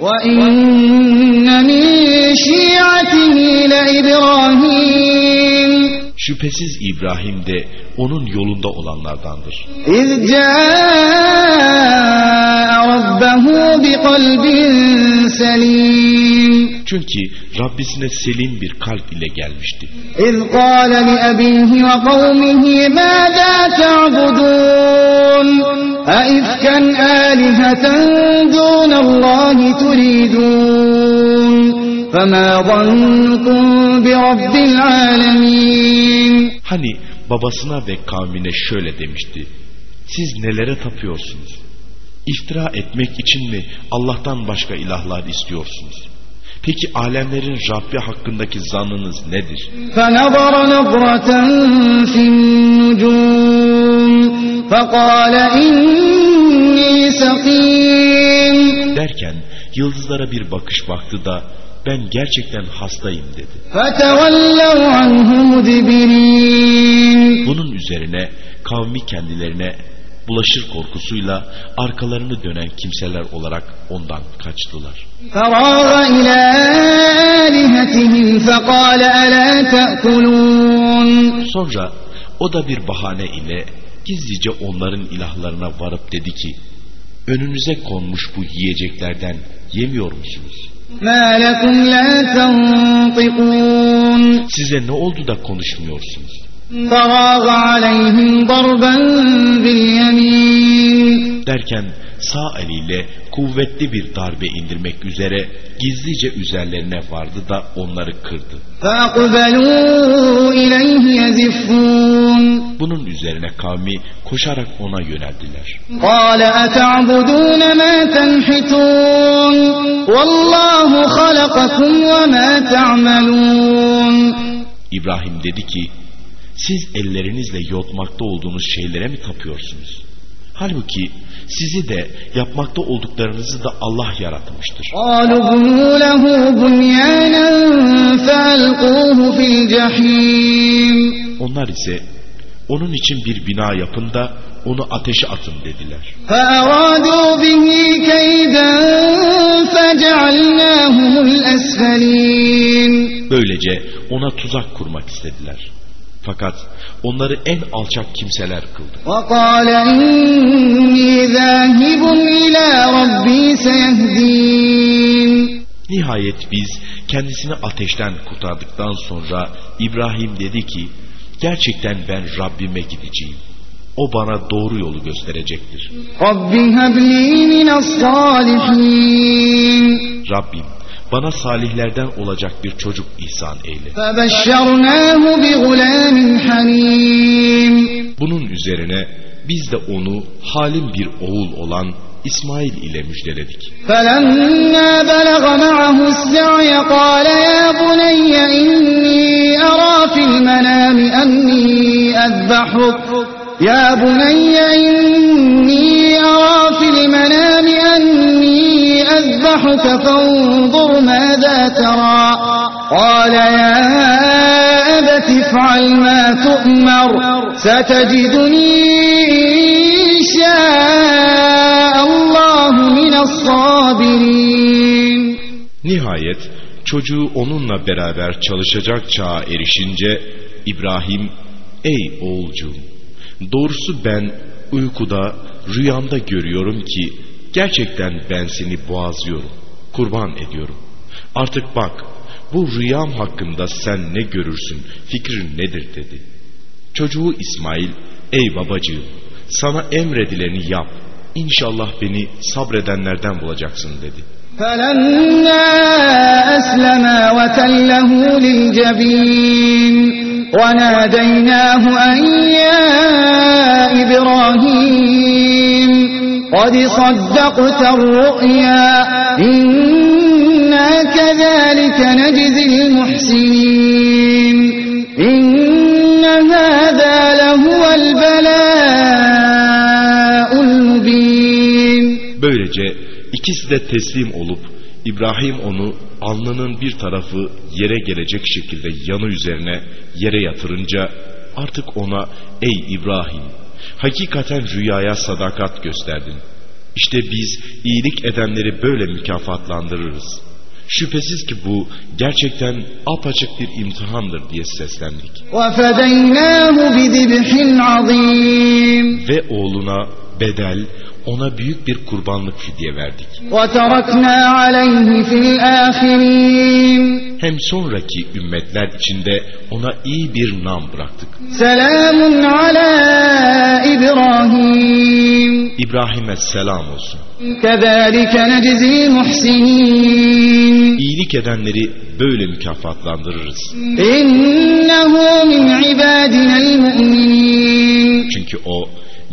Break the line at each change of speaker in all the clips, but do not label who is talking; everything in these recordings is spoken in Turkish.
وَإِنَّ مِنْ شِيعَتِهِ لَإِبْرَاهِيمَ
Şüphesiz İbrahim de onun yolunda olanlardandır.
إِذْ جَاءَ رَبَّهُ بِقَلْبٍ سَلِيمٍ
Çünkü Rabbisine selim bir kalp ile gelmişti.
إِذْ قَالَ لِأَبِيهِ وَقَوْمِهِ مَاذَا تَعْبُدُونَ أَئِفْكًا آلِهَةً دُونَ اللَّهِ تُرِيدُونَ فَمَا ظَنُّكُمْ بِرَبِّ الْعَالَمِينَ
Hani babasına ve kavmine şöyle demişti. Siz nelere tapıyorsunuz? İftira etmek için mi Allah'tan başka ilahlar istiyorsunuz? Peki alemlerin Rabbi hakkındaki zannınız nedir?
فنظر نظرة في النجوم فقال إني سقيم
Derken yıldızlara bir bakış baktı da ben gerçekten hastayım dedi.
فتولوا عنه مدبرين
Bunun üzerine kavmi kendilerine bulaşır korkusuyla arkalarını dönen kimseler olarak ondan kaçtılar. Sonra o da bir bahane ile gizlice onların ilahlarına varıp dedi ki önünüze konmuş bu yiyeceklerden yemiyor musunuz? Size ne oldu da konuşmuyorsunuz? Derken sağ eliyle kuvvetli bir darbe indirmek üzere gizlice üzerlerine vardı da onları kırdı. Bunun üzerine kavmi koşarak ona yöneldiler. İbrahim dedi ki siz ellerinizle yotmakta olduğunuz şeylere mi tapıyorsunuz? Halbuki sizi de yapmakta olduklarınızı da Allah yaratmıştır. Onlar ise onun için bir bina yapın da onu ateşe atın dediler. Böylece ona tuzak kurmak istediler. Fakat onları en alçak kimseler kıldı. Nihayet biz kendisini ateşten kurtardıktan sonra İbrahim dedi ki gerçekten ben Rabbime gideceğim. O bana doğru yolu gösterecektir. Rabbim bana salihlerden olacak bir çocuk ihsan eyle.
فبشرناه بغلام حليم
Bunun üzerine biz de onu halim bir oğul olan İsmail ile müjdeledik.
فلما بلغ معه السعي قال يا بني إني أرى في المنام أني أذبحك يا بني إني أذبحك فانظر ماذا ترى قال يا أبت افعل ما تؤمر ستجدني إن شاء الله من الصابرين
Nihayet çocuğu onunla beraber çalışacak çağa erişince İbrahim ey oğulcuğum doğrusu ben uykuda rüyamda görüyorum ki gerçekten ben seni boğazlıyorum kurban ediyorum artık bak bu rüyam hakkında sen ne görürsün fikrin nedir dedi çocuğu İsmail ey babacığım sana emredileni yap İnşallah beni sabredenlerden bulacaksın dedi
فلما أسلما وتله للجبين وناديناه أن يا إبراهيم قد صدقت الرؤيا إنا كذلك نجزي المحسنين إن هذا لهو البلاء المبين
Böylece ikisi de teslim olup İbrahim onu alnının bir tarafı yere gelecek şekilde yanı üzerine yere yatırınca artık ona ey İbrahim Hakikaten rüyaya sadakat gösterdin. İşte biz iyilik edenleri böyle mükafatlandırırız. Şüphesiz ki bu gerçekten apaçık bir imtihandır diye seslendik. Ve oğluna bedel, ona büyük bir kurbanlık fidye verdik. Hem sonraki ümmetler içinde ona iyi bir nam bıraktık.
Selamun ala İbrahim.
İbrahim'e selam olsun. İyilik edenleri böyle mükafatlandırırız.
İnnehu min ibadinel.
Çünkü o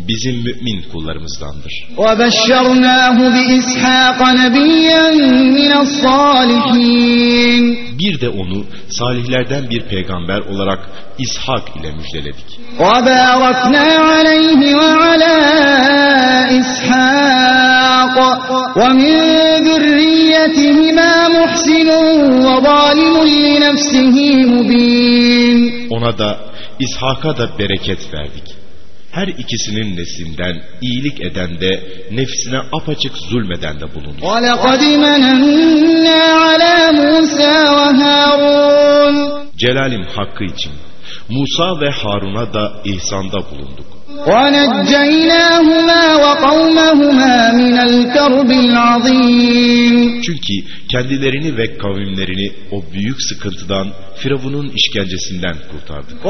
bizim mümin kullarımızdandır.
وبشرناه بإسحاق نبيا من الصالحين
Bir de onu salihlerden bir peygamber olarak İshak ile müjdeledik.
وباركنا عليه وعلى إسحاق ومن ذريتهما محسن وظالم لنفسه مبين
Ona da İshak'a da bereket verdik. Her ikisinin neslinden iyilik eden de nefsine apaçık zulmeden de
bulunur.
Celalim hakkı için Musa ve Harun'a da ihsanda bulunduk. Çünkü kendilerini ve kavimlerini o büyük sıkıntıdan, Firavun'un işkencesinden kurtardık.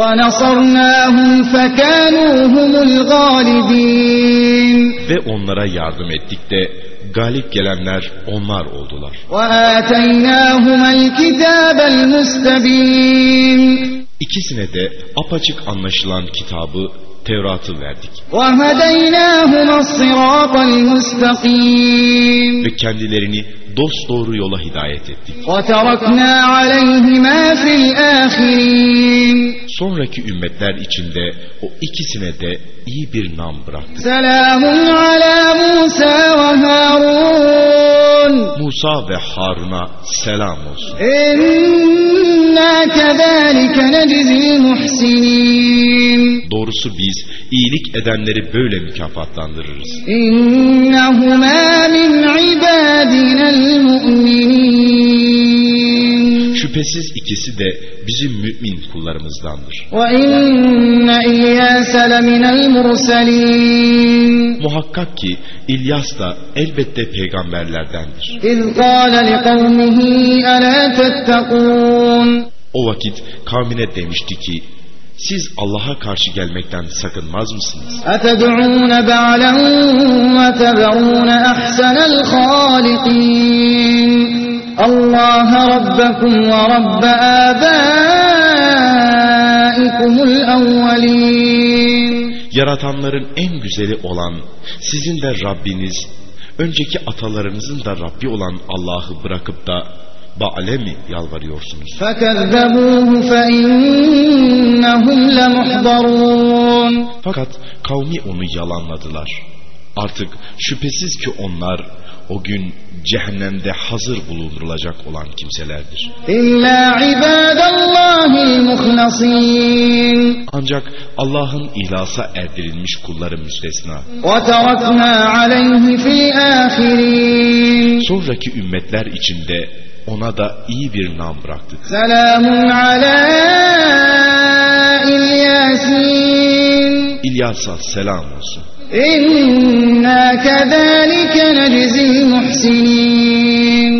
Ve onlara yardım ettik de galip gelenler onlar oldular. İkisine de apaçık anlaşılan kitabı Tevrat'ı verdik. Ve kendilerini dost doğru yola hidayet ettik. Sonraki ümmetler içinde o ikisine de iyi bir nam bıraktık.
Selamun ala Musa ve Harun.
Musa ve Harun'a selam olsun.
İnna kezalike necizil muhsinin.
Doğrusu biz iyilik edenleri böyle mükafatlandırırız.
İnnehumâ min ibâdinel mu'minîn.
Şüphesiz ikisi de bizim mümin kullarımızdandır.
Ve inne İlyâse leminel murselîn.
Muhakkak ki İlyas da elbette peygamberlerdendir.
İz kâle li kavmihi alâ tettekûn.
O vakit kavmine demişti ki siz Allah'a karşı gelmekten sakınmaz mısınız?
أتدعون بعلا وتذرون أحسن الخالقين الله ربكم ورب آبائكم الأولين
Yaratanların en güzeli olan sizin de Rabbiniz, önceki atalarınızın da Rabbi olan Allah'ı bırakıp da Ba'le mi yalvarıyorsunuz?
فكذبوه
fakat kavmi onu yalanladılar. Artık şüphesiz ki onlar o gün cehennemde hazır bulundurulacak olan kimselerdir. Ancak Allah'ın ihlasa erdirilmiş kulları müstesna. Sonraki ümmetler içinde ona da iyi bir nam bıraktık.
Selamun ala Yasin.
İlyas selam olsun.
İnna kedalike necizil muhsinin.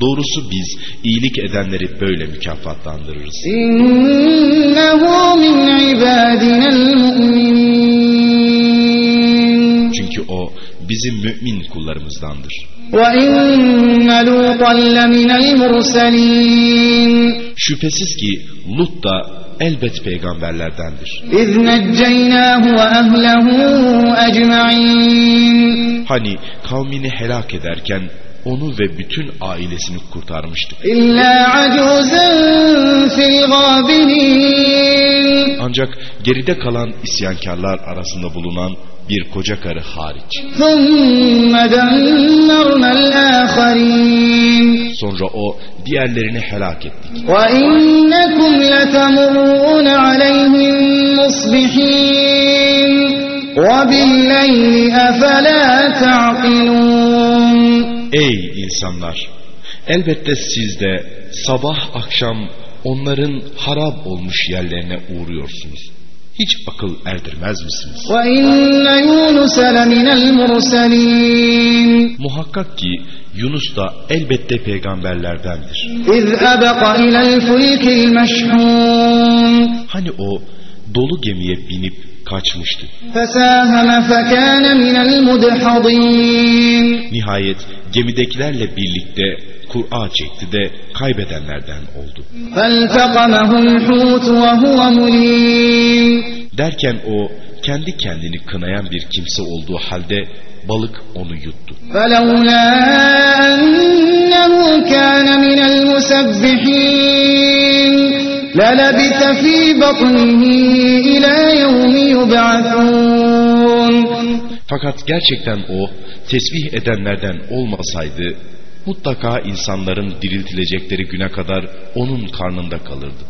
Doğrusu biz iyilik edenleri böyle mükafatlandırırız.
İnnehu min ibadinel mu'minin.
Çünkü o bizim mümin kullarımızdandır. Şüphesiz ki Lut da elbet peygamberlerdendir. Hani kavmini helak ederken onu ve bütün ailesini kurtarmıştık. Ancak geride kalan isyankarlar arasında bulunan bir koca karı hariç. Sonra o diğerlerini helak ettik. Ey insanlar! Elbette siz de sabah akşam onların harap olmuş yerlerine uğruyorsunuz hiç akıl erdirmez misiniz? Muhakkak ki Yunus da elbette peygamberlerdendir. hani o dolu gemiye binip kaçmıştı.
فساهم فكان من المدحضين
Nihayet gemidekilerle birlikte Kur'a çekti de kaybedenlerden oldu.
فالتقمه الحوت وهو مليم
Derken o kendi kendini kınayan bir kimse olduğu halde balık onu yuttu.
فلولا أنه كان من المسبحين للبث في بطنه إلى يوم يبعثون
Fakat gerçekten o tesbih edenlerden olmasaydı mutlaka insanların diriltilecekleri güne kadar onun karnında kalırdı.